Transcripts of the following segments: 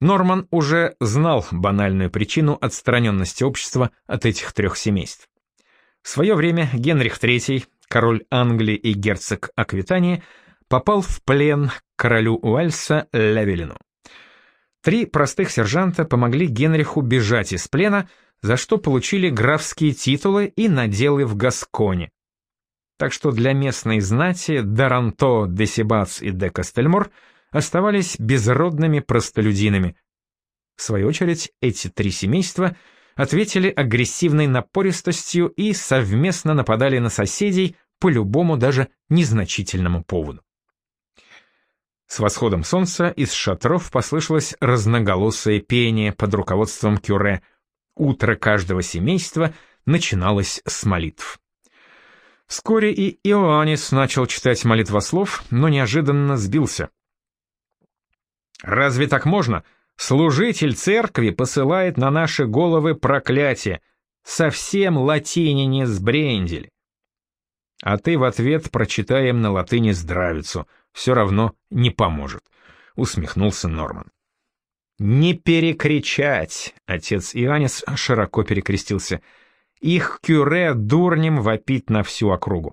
Норман уже знал банальную причину отстраненности общества от этих трех семейств. В свое время Генрих III, король Англии и герцог Аквитании, попал в плен королю Уэльса Левелину. Три простых сержанта помогли Генриху бежать из плена, за что получили графские титулы и наделы в Гасконе. Так что для местной знати Даранто, Десибац и де Кастельмор – оставались безродными простолюдинами. В свою очередь, эти три семейства ответили агрессивной напористостью и совместно нападали на соседей по любому даже незначительному поводу. С восходом солнца из шатров послышалось разноголосое пение под руководством Кюре. Утро каждого семейства начиналось с молитв. Вскоре и Иоаннис начал читать молитвослов, но неожиданно сбился. Разве так можно? Служитель церкви посылает на наши головы проклятие. Совсем латине не сбрендели. А ты в ответ прочитаем на латыни здравицу. Все равно не поможет. Усмехнулся Норман. «Не перекричать!» — отец Иоаннис широко перекрестился. «Их кюре дурнем вопит на всю округу».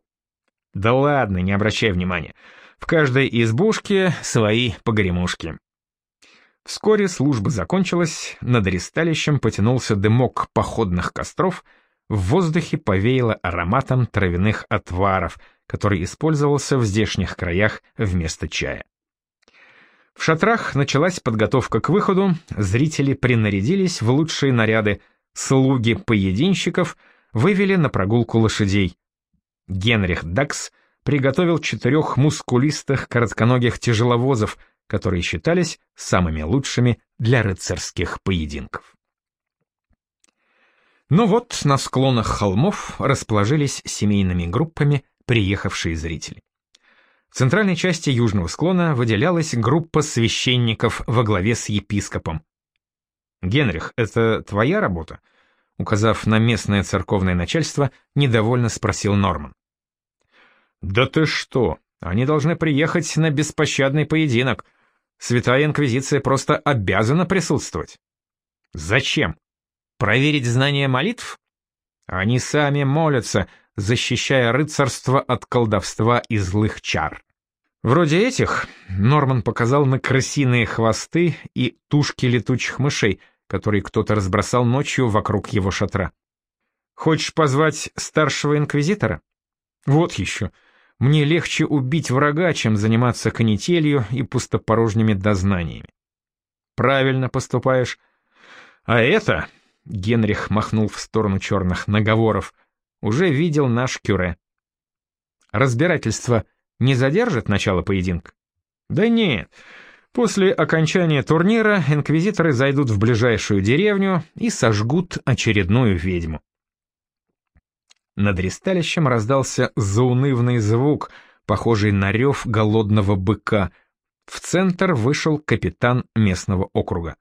«Да ладно, не обращай внимания. В каждой избушке свои погремушки. Вскоре служба закончилась, над ресталищем потянулся дымок походных костров, в воздухе повеяло ароматом травяных отваров, который использовался в здешних краях вместо чая. В шатрах началась подготовка к выходу, зрители принарядились в лучшие наряды, слуги поединщиков вывели на прогулку лошадей. Генрих Дакс приготовил четырех мускулистых коротконогих тяжеловозов — которые считались самыми лучшими для рыцарских поединков. Но вот на склонах холмов расположились семейными группами приехавшие зрители. В центральной части южного склона выделялась группа священников во главе с епископом. «Генрих, это твоя работа?» Указав на местное церковное начальство, недовольно спросил Норман. «Да ты что? Они должны приехать на беспощадный поединок. Святая Инквизиция просто обязана присутствовать. Зачем? Проверить знание молитв? Они сами молятся, защищая рыцарство от колдовства и злых чар. Вроде этих Норман показал на крысиные хвосты и тушки летучих мышей, которые кто-то разбросал ночью вокруг его шатра. Хочешь позвать старшего инквизитора? Вот еще. Мне легче убить врага, чем заниматься канителью и пустопорожними дознаниями. Правильно поступаешь. А это, Генрих махнул в сторону черных наговоров, уже видел наш кюре. Разбирательство не задержит начало поединка? Да нет. После окончания турнира инквизиторы зайдут в ближайшую деревню и сожгут очередную ведьму. Над ресталищем раздался заунывный звук, похожий на рев голодного быка. В центр вышел капитан местного округа.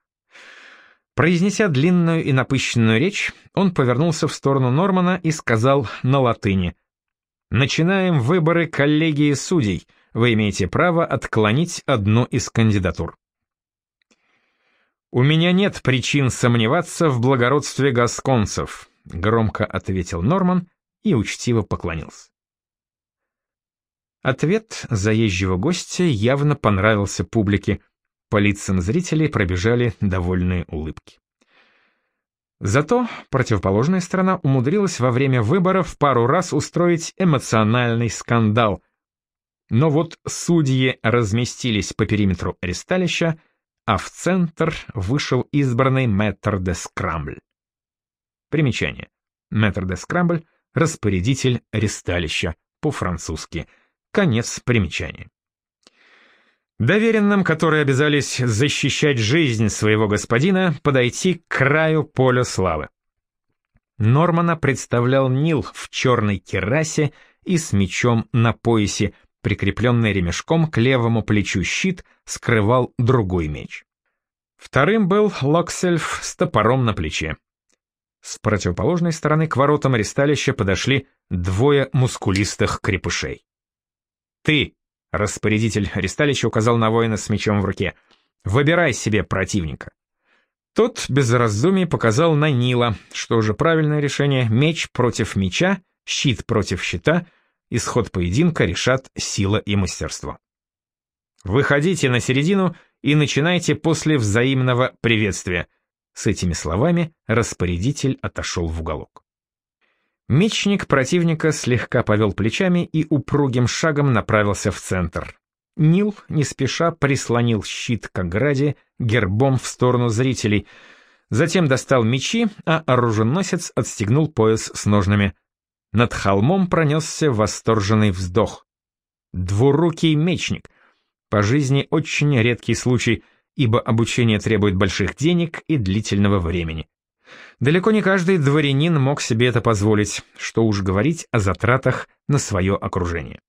Произнеся длинную и напыщенную речь, он повернулся в сторону Нормана и сказал на латыни «Начинаем выборы коллегии судей. Вы имеете право отклонить одну из кандидатур». «У меня нет причин сомневаться в благородстве гасконцев», — громко ответил Норман и учтиво поклонился. Ответ заезжего гостя явно понравился публике. По лицам зрителей пробежали довольные улыбки. Зато противоположная сторона умудрилась во время выборов пару раз устроить эмоциональный скандал. Но вот судьи разместились по периметру аресталища, а в центр вышел избранный мэтр де Скрамбль. Примечание. Мэтр де Скрамбль распорядитель ресталища, по-французски. Конец примечания. Доверенным, которые обязались защищать жизнь своего господина, подойти к краю поля славы. Нормана представлял Нил в черной керасе и с мечом на поясе, прикрепленный ремешком к левому плечу щит, скрывал другой меч. Вторым был Локсельф с топором на плече. С противоположной стороны к воротам аресталища подошли двое мускулистых крепышей. «Ты!» — распорядитель аресталища указал на воина с мечом в руке. Выбирай себе противника. Тот без раздумий показал на Нила, что же правильное решение, меч против меча, щит против щита, исход поединка решат сила и мастерство. Выходите на середину и начинайте после взаимного приветствия. С этими словами распорядитель отошел в уголок. Мечник противника слегка повел плечами и упругим шагом направился в центр. Нил не спеша прислонил щит к ограде гербом в сторону зрителей, затем достал мечи, а оруженосец отстегнул пояс с ножными. Над холмом пронесся восторженный вздох. Двурукий мечник. По жизни очень редкий случай, ибо обучение требует больших денег и длительного времени. Далеко не каждый дворянин мог себе это позволить, что уж говорить о затратах на свое окружение.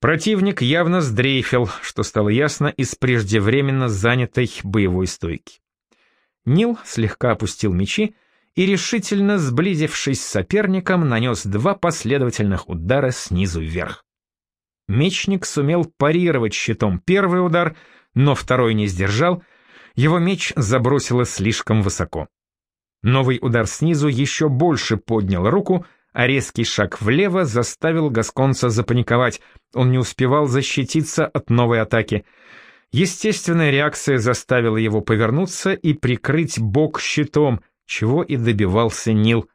Противник явно сдрейфил, что стало ясно из преждевременно занятой боевой стойки. Нил слегка опустил мечи и, решительно сблизившись с соперником, нанес два последовательных удара снизу вверх. Мечник сумел парировать щитом первый удар, но второй не сдержал, его меч забросило слишком высоко. Новый удар снизу еще больше поднял руку — а резкий шаг влево заставил Гасконца запаниковать, он не успевал защититься от новой атаки. Естественная реакция заставила его повернуться и прикрыть бок щитом, чего и добивался Нил.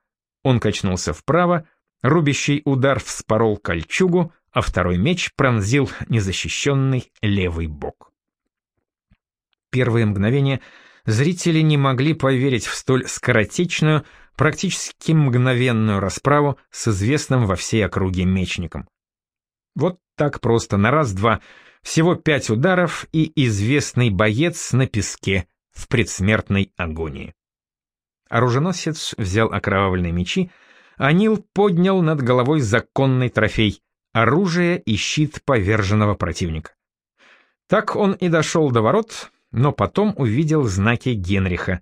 Он качнулся вправо, рубящий удар вспорол кольчугу, а второй меч пронзил незащищенный левый бок. Первые мгновения зрители не могли поверить в столь скоротечную, практически мгновенную расправу с известным во всей округе мечником. Вот так просто, на раз-два, всего пять ударов и известный боец на песке в предсмертной агонии. Оруженосец взял окровавленные мечи, а Нил поднял над головой законный трофей — оружие и щит поверженного противника. Так он и дошел до ворот, но потом увидел знаки Генриха.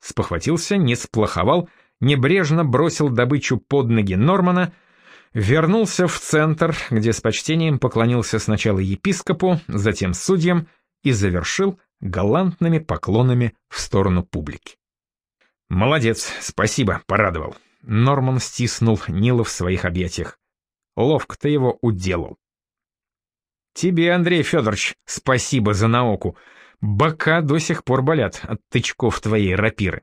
Спохватился, не сплоховал — небрежно бросил добычу под ноги Нормана, вернулся в центр, где с почтением поклонился сначала епископу, затем судьям и завершил галантными поклонами в сторону публики. «Молодец, спасибо, порадовал». Норман стиснул Нила в своих объятиях. Ловко ты его уделал. «Тебе, Андрей Федорович, спасибо за науку. Бока до сих пор болят от тычков твоей рапиры».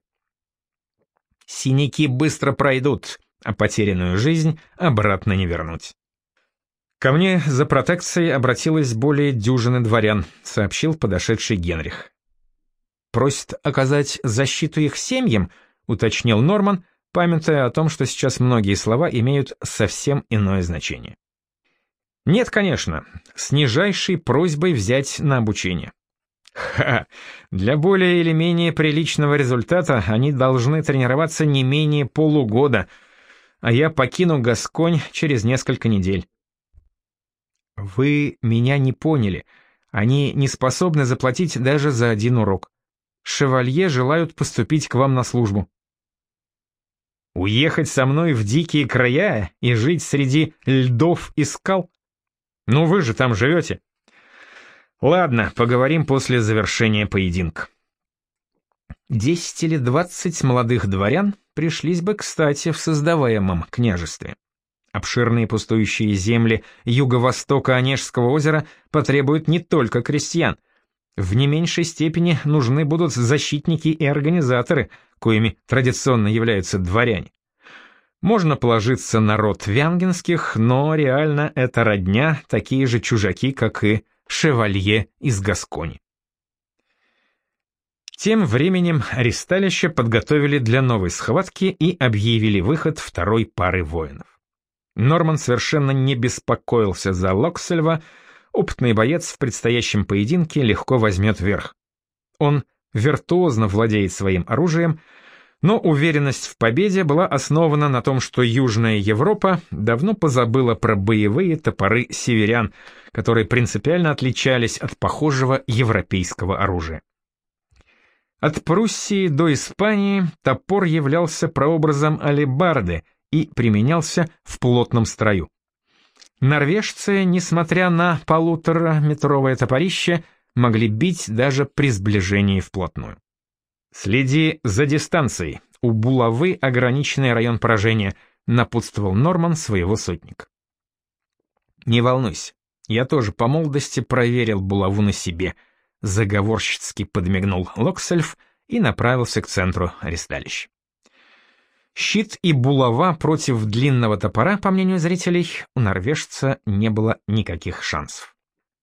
Синяки быстро пройдут, а потерянную жизнь обратно не вернуть. Ко мне за протекцией обратилось более дюжины дворян, сообщил подошедший Генрих. Просит оказать защиту их семьям, уточнил Норман, памятуя о том, что сейчас многие слова имеют совсем иное значение. Нет, конечно, с нижайшей просьбой взять на обучение. Ха, для более или менее приличного результата они должны тренироваться не менее полугода, а я покину Гасконь через несколько недель. Вы меня не поняли. Они не способны заплатить даже за один урок. Шевалье желают поступить к вам на службу. Уехать со мной в дикие края и жить среди льдов и скал? Ну вы же там живете. Ладно, поговорим после завершения поединка. Десять или двадцать молодых дворян пришлись бы кстати в создаваемом княжестве. Обширные пустующие земли юго-востока Онежского озера потребуют не только крестьян. В не меньшей степени нужны будут защитники и организаторы, коими традиционно являются дворяне. Можно положиться на род вянгинских, но реально это родня, такие же чужаки, как и шевалье из Гаскони. Тем временем аресталище подготовили для новой схватки и объявили выход второй пары воинов. Норман совершенно не беспокоился за Локсельва, опытный боец в предстоящем поединке легко возьмет верх. Он виртуозно владеет своим оружием, но уверенность в победе была основана на том, что Южная Европа давно позабыла про боевые топоры северян, которые принципиально отличались от похожего европейского оружия. От Пруссии до Испании топор являлся прообразом алебарды и применялся в плотном строю. Норвежцы, несмотря на полутораметровое топорище, могли бить даже при сближении вплотную. «Следи за дистанцией. У булавы ограниченный район поражения», — напутствовал Норман своего сотника. «Не волнуйся, я тоже по молодости проверил булаву на себе», — заговорщицки подмигнул Локсельф и направился к центру аресталища. Щит и булава против длинного топора, по мнению зрителей, у норвежца не было никаких шансов.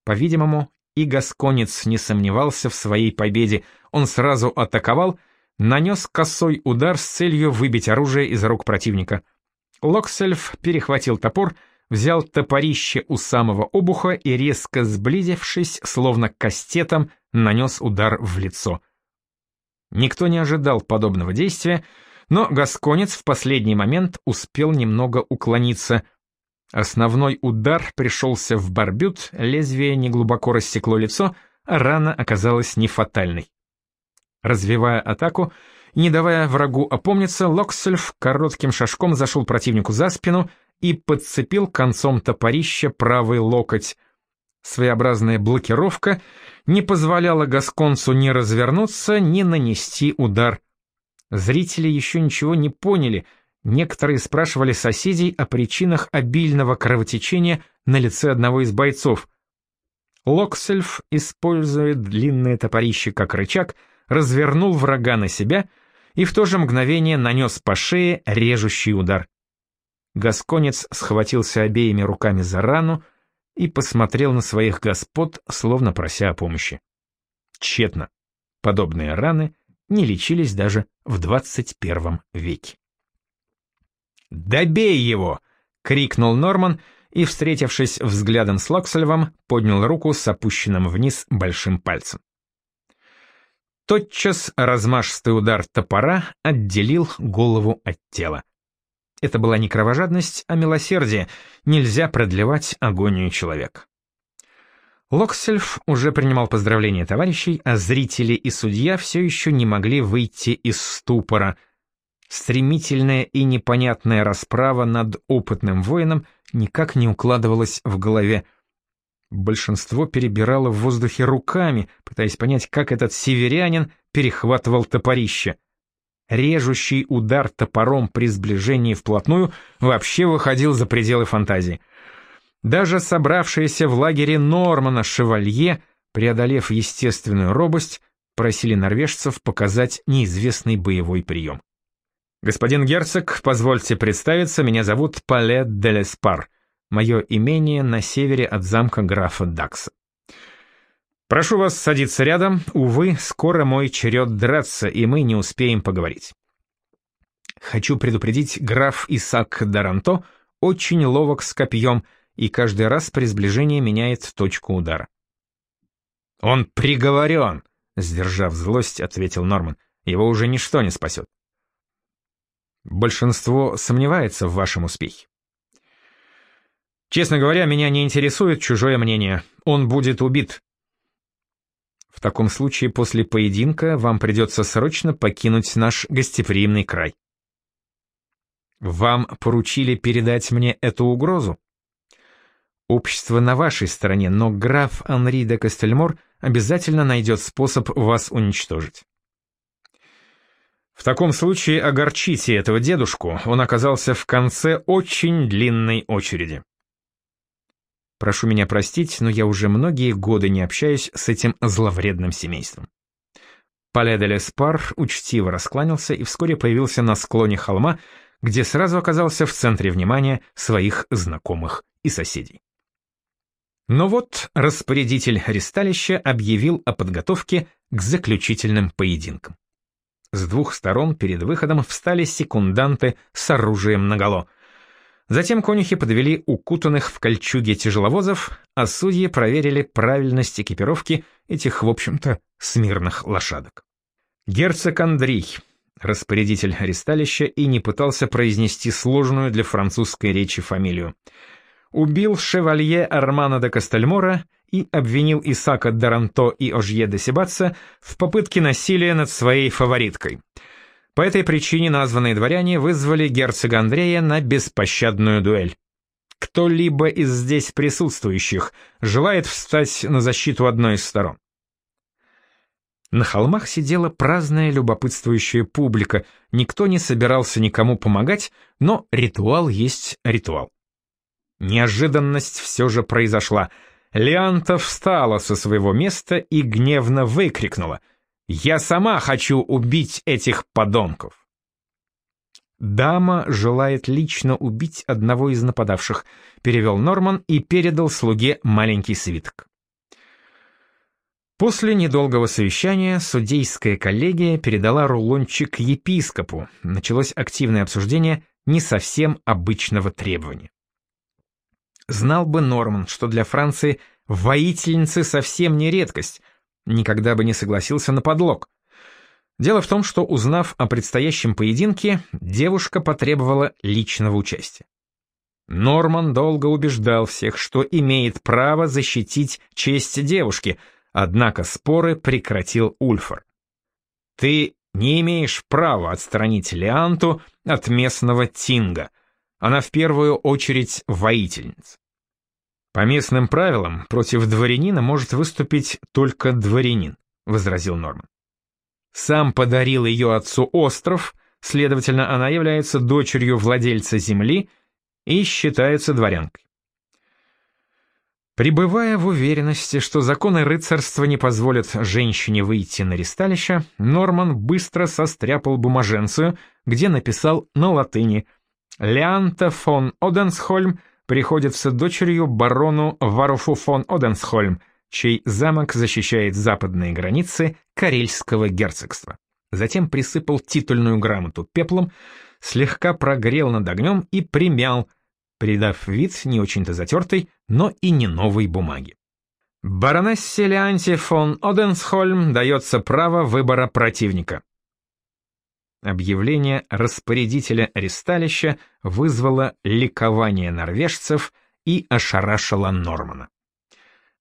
По-видимому, и Гасконец не сомневался в своей победе, он сразу атаковал, нанес косой удар с целью выбить оружие из рук противника. Локсельф перехватил топор, взял топорище у самого обуха и, резко сблизившись, словно кастетом, нанес удар в лицо. Никто не ожидал подобного действия, но Гасконец в последний момент успел немного уклониться. Основной удар пришелся в барбют, лезвие неглубоко рассекло лицо, а рана оказалась не фатальной. Развивая атаку, не давая врагу опомниться, Локсельф коротким шажком зашел противнику за спину и подцепил концом топорища правый локоть. Своеобразная блокировка не позволяла Гасконцу ни развернуться, ни нанести удар. Зрители еще ничего не поняли, некоторые спрашивали соседей о причинах обильного кровотечения на лице одного из бойцов. Локсельф, используя длинное топорище как рычаг, развернул врага на себя и в то же мгновение нанес по шее режущий удар. Гасконец схватился обеими руками за рану и посмотрел на своих господ, словно прося о помощи. Тщетно. Подобные раны не лечились даже в 21 веке. «Добей его!» — крикнул Норман и, встретившись взглядом с Локсельвом, поднял руку с опущенным вниз большим пальцем. Тотчас размашистый удар топора отделил голову от тела. Это была не кровожадность, а милосердие, нельзя продлевать агонию человека. Локсельф уже принимал поздравления товарищей, а зрители и судья все еще не могли выйти из ступора. Стремительная и непонятная расправа над опытным воином никак не укладывалась в голове. Большинство перебирало в воздухе руками, пытаясь понять, как этот северянин перехватывал топорище. Режущий удар топором при сближении вплотную вообще выходил за пределы фантазии — даже собравшиеся в лагере Нормана шевалье, преодолев естественную робость, просили норвежцев показать неизвестный боевой прием. «Господин герцог, позвольте представиться, меня зовут Палет де Леспар. Мое имение на севере от замка графа Дакса. Прошу вас садиться рядом, увы, скоро мой черед драться, и мы не успеем поговорить. Хочу предупредить, граф Исаак Даранто очень ловок с копьем — и каждый раз при сближении меняет точку удара. «Он приговорен!» — сдержав злость, ответил Норман. «Его уже ничто не спасет». «Большинство сомневается в вашем успехе». «Честно говоря, меня не интересует чужое мнение. Он будет убит». «В таком случае после поединка вам придется срочно покинуть наш гостеприимный край». «Вам поручили передать мне эту угрозу?» Общество на вашей стороне, но граф Анри де Кастельмор обязательно найдет способ вас уничтожить. В таком случае огорчите этого дедушку, он оказался в конце очень длинной очереди. Прошу меня простить, но я уже многие годы не общаюсь с этим зловредным семейством. Пале де Леспар учтиво раскланялся и вскоре появился на склоне холма, где сразу оказался в центре внимания своих знакомых и соседей. Но вот распорядитель аресталища объявил о подготовке к заключительным поединкам. С двух сторон перед выходом встали секунданты с оружием наголо. Затем конюхи подвели укутанных в кольчуге тяжеловозов, а судьи проверили правильность экипировки этих, в общем-то, смирных лошадок. Герцог Андрей, распорядитель аресталища, и не пытался произнести сложную для французской речи фамилию — убил шевалье Армана де Кастельмора и обвинил Исака Даранто и Ожье де Себатца в попытке насилия над своей фавориткой. По этой причине названные дворяне вызвали герцога Андрея на беспощадную дуэль. Кто-либо из здесь присутствующих желает встать на защиту одной из сторон? На холмах сидела праздная любопытствующая публика, никто не собирался никому помогать, но ритуал есть ритуал. Неожиданность все же произошла. Леанта встала со своего места и гневно выкрикнула «Я сама хочу убить этих подонков!» «Дама желает лично убить одного из нападавших», — перевел Норман и передал слуге маленький свиток. После недолгого совещания судейская коллегия передала рулончик епископу. Началось активное обсуждение не совсем обычного требования. Знал бы Норман, что для Франции воительницы совсем не редкость, никогда бы не согласился на подлог. Дело в том, что, узнав о предстоящем поединке, девушка потребовала личного участия. Норман долго убеждал всех, что имеет право защитить честь девушки — Однако споры прекратил Ульфор. «Ты не имеешь права отстранить Леанту от местного Тинга. Она в первую очередь воительница. По местным правилам против дворянина может выступить только дворянин», — возразил Норман. «Сам подарил ее отцу остров, следовательно, она является дочерью владельца земли и считается дворянкой. Пребывая в уверенности, что законы рыцарства не позволят женщине выйти на ристалище, Норман быстро состряпал бумаженцию, где написал на латыни «Леанта фон Оденсхольм приходится дочерью барону Варуфу фон Оденсхольм, чей замок защищает западные границы Карельского герцогства». Затем присыпал титульную грамоту пеплом, слегка прогрел над огнем и примял, придав вид не очень-то затертый, но и не новой бумаги. Баронессе Леанте фон Оденсхольм дается право выбора противника. Объявление распорядителя аресталища вызвало ликование норвежцев и ошарашило Нормана.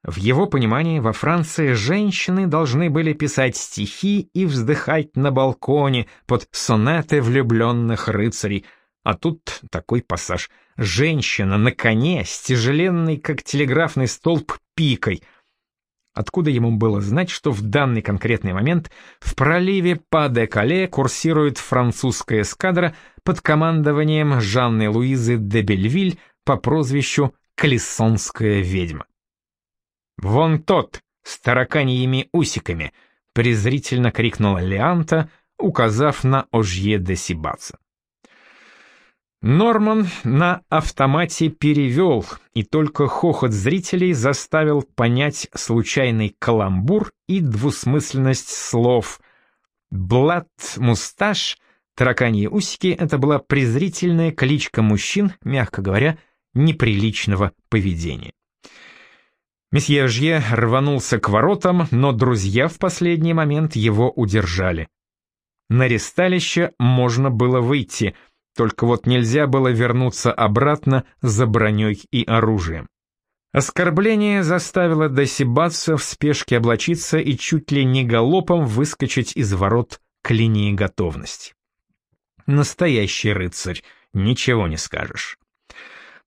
В его понимании во Франции женщины должны были писать стихи и вздыхать на балконе под сонеты влюбленных рыцарей, а тут такой пассаж — Женщина на коне с как телеграфный столб, пикой. Откуда ему было знать, что в данный конкретный момент в проливе Па-де-Кале курсирует французская эскадра под командованием Жанны Луизы де Бельвиль по прозвищу «Колесонская ведьма». «Вон тот, с тараканьими усиками!» — презрительно крикнула Леанта, указав на Ожье де Сибаца. Норман на автомате перевел, и только хохот зрителей заставил понять случайный каламбур и двусмысленность слов. Блат, мусташ, тараканьи усики — это была презрительная кличка мужчин, мягко говоря, неприличного поведения. Месье Жье рванулся к воротам, но друзья в последний момент его удержали. На ресталище можно было выйти — только вот нельзя было вернуться обратно за броней и оружием. Оскорбление заставило Досибатса в спешке облачиться и чуть ли не галопом выскочить из ворот к линии готовности. Настоящий рыцарь, ничего не скажешь.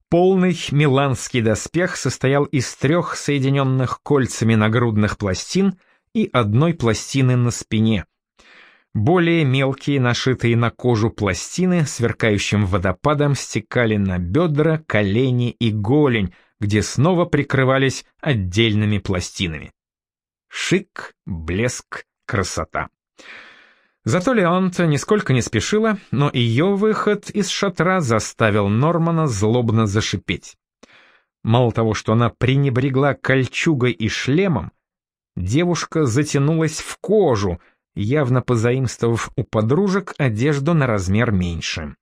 Полный миланский доспех состоял из трех соединенных кольцами нагрудных пластин и одной пластины на спине — более мелкие, нашитые на кожу пластины, сверкающим водопадом стекали на бедра, колени и голень, где снова прикрывались отдельными пластинами. Шик, блеск, красота. Зато Леонта нисколько не спешила, но ее выход из шатра заставил Нормана злобно зашипеть. Мало того, что она пренебрегла кольчугой и шлемом, девушка затянулась в кожу — явно позаимствовав у подружек одежду на размер меньше.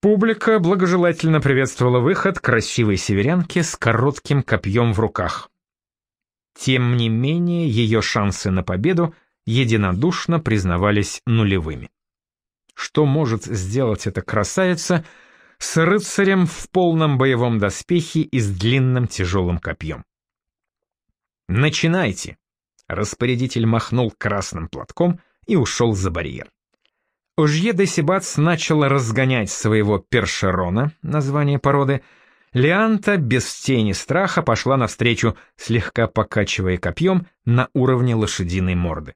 Публика благожелательно приветствовала выход красивой северянки с коротким копьем в руках. Тем не менее, ее шансы на победу единодушно признавались нулевыми. Что может сделать эта красавица с рыцарем в полном боевом доспехе и с длинным тяжелым копьем? «Начинайте!» Распорядитель махнул красным платком, и ушел за барьер. Ожье де Сибац начал разгонять своего першерона, название породы, Леанта без тени страха пошла навстречу, слегка покачивая копьем на уровне лошадиной морды.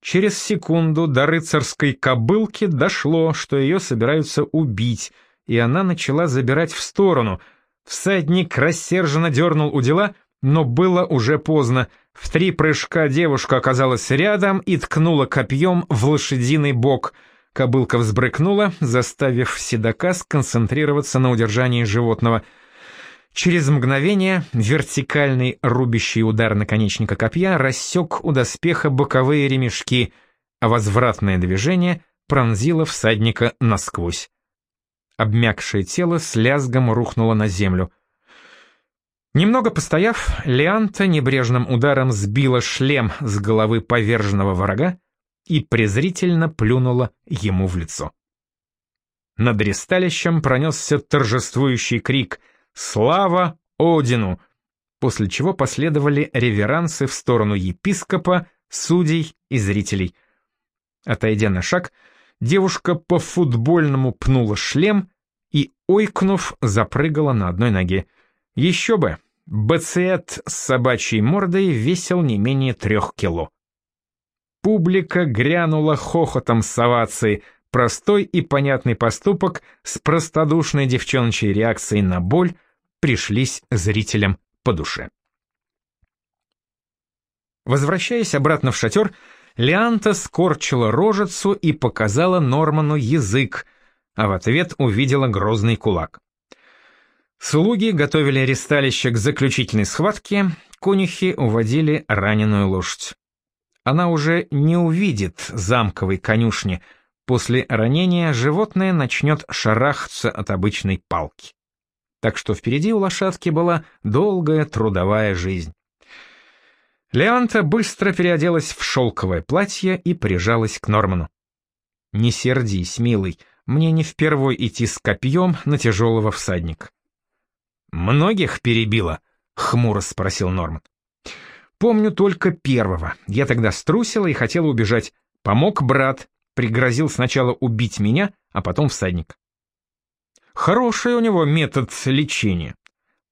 Через секунду до рыцарской кобылки дошло, что ее собираются убить, и она начала забирать в сторону. Всадник рассерженно дернул у дела, но было уже поздно. В три прыжка девушка оказалась рядом и ткнула копьем в лошадиный бок. Кобылка взбрыкнула, заставив седока сконцентрироваться на удержании животного — Через мгновение вертикальный рубящий удар наконечника копья рассек у доспеха боковые ремешки, а возвратное движение пронзило всадника насквозь. Обмякшее тело с лязгом рухнуло на землю. Немного постояв, Леанта небрежным ударом сбила шлем с головы поверженного врага и презрительно плюнула ему в лицо. Над ресталищем пронесся торжествующий крик — «Слава Одину!», после чего последовали реверансы в сторону епископа, судей и зрителей. Отойдя на шаг, девушка по-футбольному пнула шлем и, ойкнув, запрыгала на одной ноге. Еще бы, бациет с собачьей мордой весил не менее трех кило. Публика грянула хохотом с овацией, простой и понятный поступок с простодушной девчоночей реакцией на боль, пришлись зрителям по душе. Возвращаясь обратно в шатер, Леанта скорчила рожицу и показала Норману язык, а в ответ увидела грозный кулак. Слуги готовили ресталище к заключительной схватке, конюхи уводили раненую лошадь. Она уже не увидит замковой конюшни, после ранения животное начнет шарахаться от обычной палки так что впереди у лошадки была долгая трудовая жизнь. Леанта быстро переоделась в шелковое платье и прижалась к Норману. «Не сердись, милый, мне не впервой идти с копьем на тяжелого всадника». «Многих перебило?» — хмуро спросил Норман. «Помню только первого. Я тогда струсила и хотела убежать. Помог брат, пригрозил сначала убить меня, а потом всадник. Хороший у него метод лечения.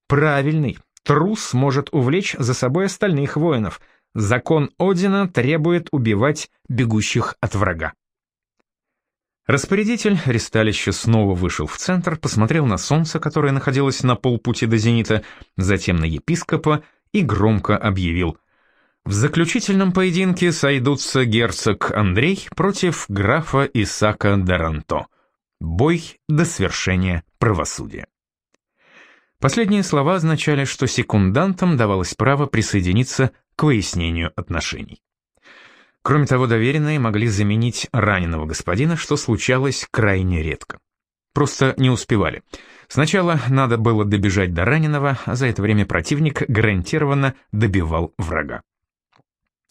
Правильный. Трус может увлечь за собой остальных воинов. Закон Одина требует убивать бегущих от врага. Распорядитель ресталища снова вышел в центр, посмотрел на солнце, которое находилось на полпути до зенита, затем на епископа и громко объявил. В заключительном поединке сойдутся герцог Андрей против графа Исака Даранто. Бой до свершения правосудия. Последние слова означали, что секундантам давалось право присоединиться к выяснению отношений. Кроме того, доверенные могли заменить раненого господина, что случалось крайне редко. Просто не успевали. Сначала надо было добежать до раненого, а за это время противник гарантированно добивал врага.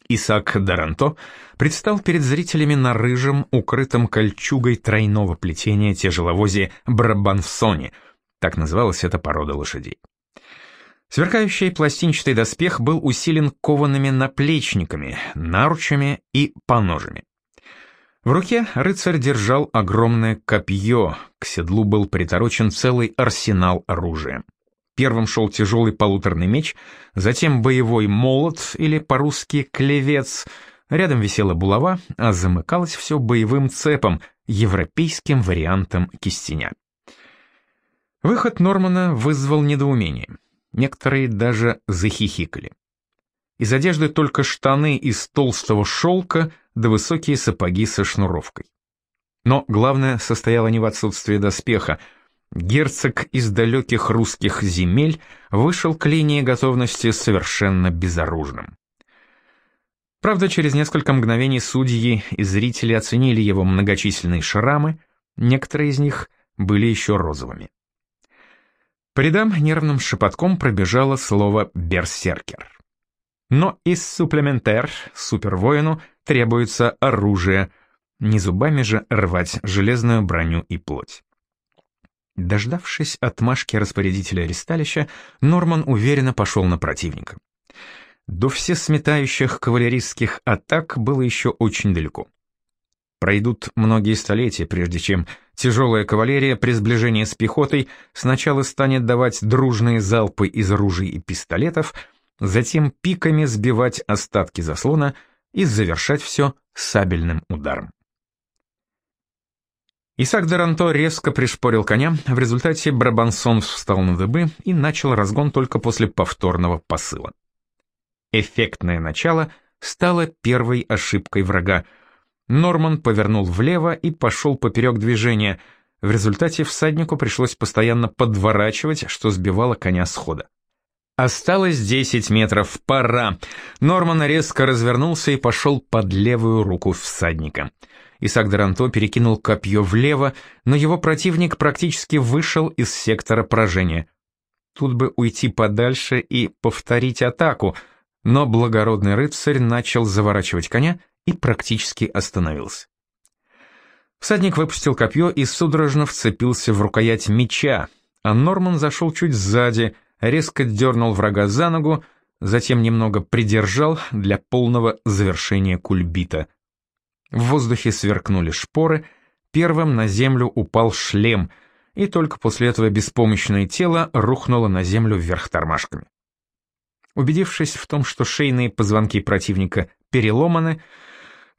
Исаак Даранто предстал перед зрителями на рыжем, укрытом кольчугой тройного плетения тяжеловозе Брабанфсоне, так называлась эта порода лошадей. Сверкающий пластинчатый доспех был усилен коваными наплечниками, наручами и поножами. В руке рыцарь держал огромное копье, к седлу был приторочен целый арсенал оружия. Первым шел тяжелый полуторный меч, затем боевой молот, или по-русски клевец, рядом висела булава, а замыкалось все боевым цепом, европейским вариантом кистеня. Выход Нормана вызвал недоумение. Некоторые даже захихикали. Из одежды только штаны из толстого шелка да высокие сапоги со шнуровкой. Но главное состояло не в отсутствии доспеха, Герцог из далеких русских земель вышел к линии готовности совершенно безоружным. Правда, через несколько мгновений судьи и зрители оценили его многочисленные шрамы, некоторые из них были еще розовыми. По рядам нервным шепотком пробежало слово «берсеркер». Но из суплементер супервоину требуется оружие, не зубами же рвать железную броню и плоть. Дождавшись отмашки распорядителя аресталища, Норман уверенно пошел на противника. До всесметающих кавалерийских атак было еще очень далеко. Пройдут многие столетия, прежде чем тяжелая кавалерия при сближении с пехотой сначала станет давать дружные залпы из ружей и пистолетов, затем пиками сбивать остатки заслона и завершать все сабельным ударом. Исаак Деранто резко пришпорил коня, в результате Брабансон встал на дыбы и начал разгон только после повторного посыла. Эффектное начало стало первой ошибкой врага. Норман повернул влево и пошел поперек движения. В результате всаднику пришлось постоянно подворачивать, что сбивало коня с хода. Осталось 10 метров, пора. Норман резко развернулся и пошел под левую руку всадника. Исаак Даранто перекинул копье влево, но его противник практически вышел из сектора поражения. Тут бы уйти подальше и повторить атаку, но благородный рыцарь начал заворачивать коня и практически остановился. Всадник выпустил копье и судорожно вцепился в рукоять меча, а Норман зашел чуть сзади — резко дернул врага за ногу, затем немного придержал для полного завершения кульбита. В воздухе сверкнули шпоры, первым на землю упал шлем, и только после этого беспомощное тело рухнуло на землю вверх тормашками. Убедившись в том, что шейные позвонки противника переломаны,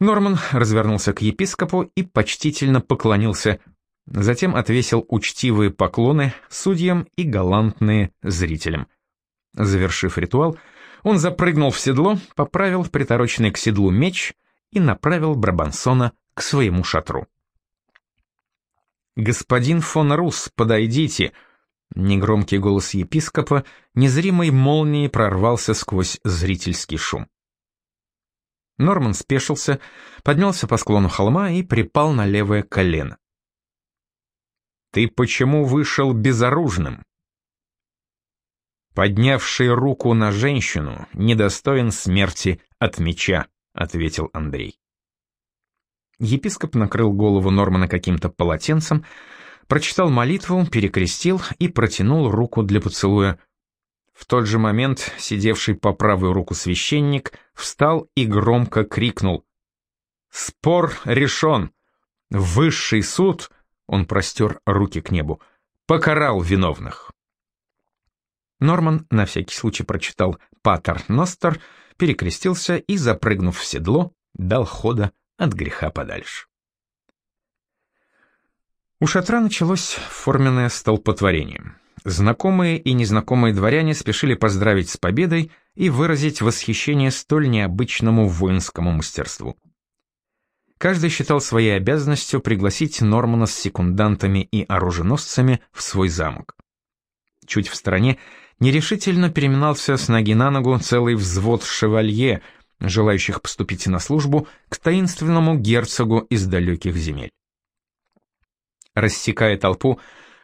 Норман развернулся к епископу и почтительно поклонился – Затем отвесил учтивые поклоны судьям и галантные зрителям. Завершив ритуал, он запрыгнул в седло, поправил притороченный к седлу меч и направил Брабансона к своему шатру. «Господин фон Рус, подойдите!» Негромкий голос епископа незримой молнией прорвался сквозь зрительский шум. Норман спешился, поднялся по склону холма и припал на левое колено. Ты почему вышел безоружным? Поднявший руку на женщину недостоин смерти от меча, ответил Андрей. Епископ накрыл голову Нормана каким-то полотенцем, прочитал молитву, перекрестил и протянул руку для поцелуя. В тот же момент сидевший по правую руку священник встал и громко крикнул. «Спор решен! Высший суд он простер руки к небу. «Покарал виновных!» Норман на всякий случай прочитал «Патер Ностер», перекрестился и, запрыгнув в седло, дал хода от греха подальше. У шатра началось форменное столпотворение. Знакомые и незнакомые дворяне спешили поздравить с победой и выразить восхищение столь необычному воинскому мастерству. Каждый считал своей обязанностью пригласить Нормана с секундантами и оруженосцами в свой замок. Чуть в стороне нерешительно переминался с ноги на ногу целый взвод шевалье, желающих поступить на службу к таинственному герцогу из далеких земель. Рассекая толпу,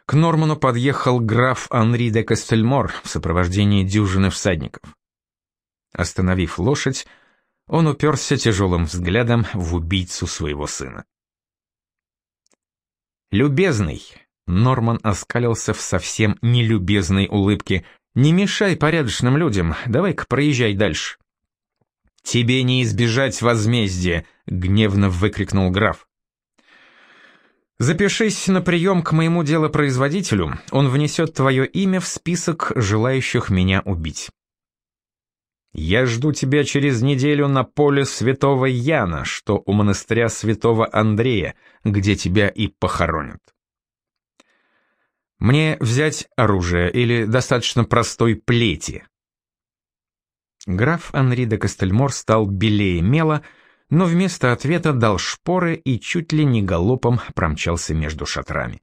к Норману подъехал граф Анри де Кастельмор в сопровождении дюжины всадников. Остановив лошадь, он уперся тяжелым взглядом в убийцу своего сына. «Любезный!» — Норман оскалился в совсем нелюбезной улыбке. «Не мешай порядочным людям, давай-ка проезжай дальше». «Тебе не избежать возмездия!» — гневно выкрикнул граф. «Запишись на прием к моему делопроизводителю, он внесет твое имя в список желающих меня убить». Я жду тебя через неделю на поле святого Яна, что у монастыря святого Андрея, где тебя и похоронят. Мне взять оружие или достаточно простой плети? Граф Анри де Кастельмор стал белее мела, но вместо ответа дал шпоры и чуть ли не галопом промчался между шатрами.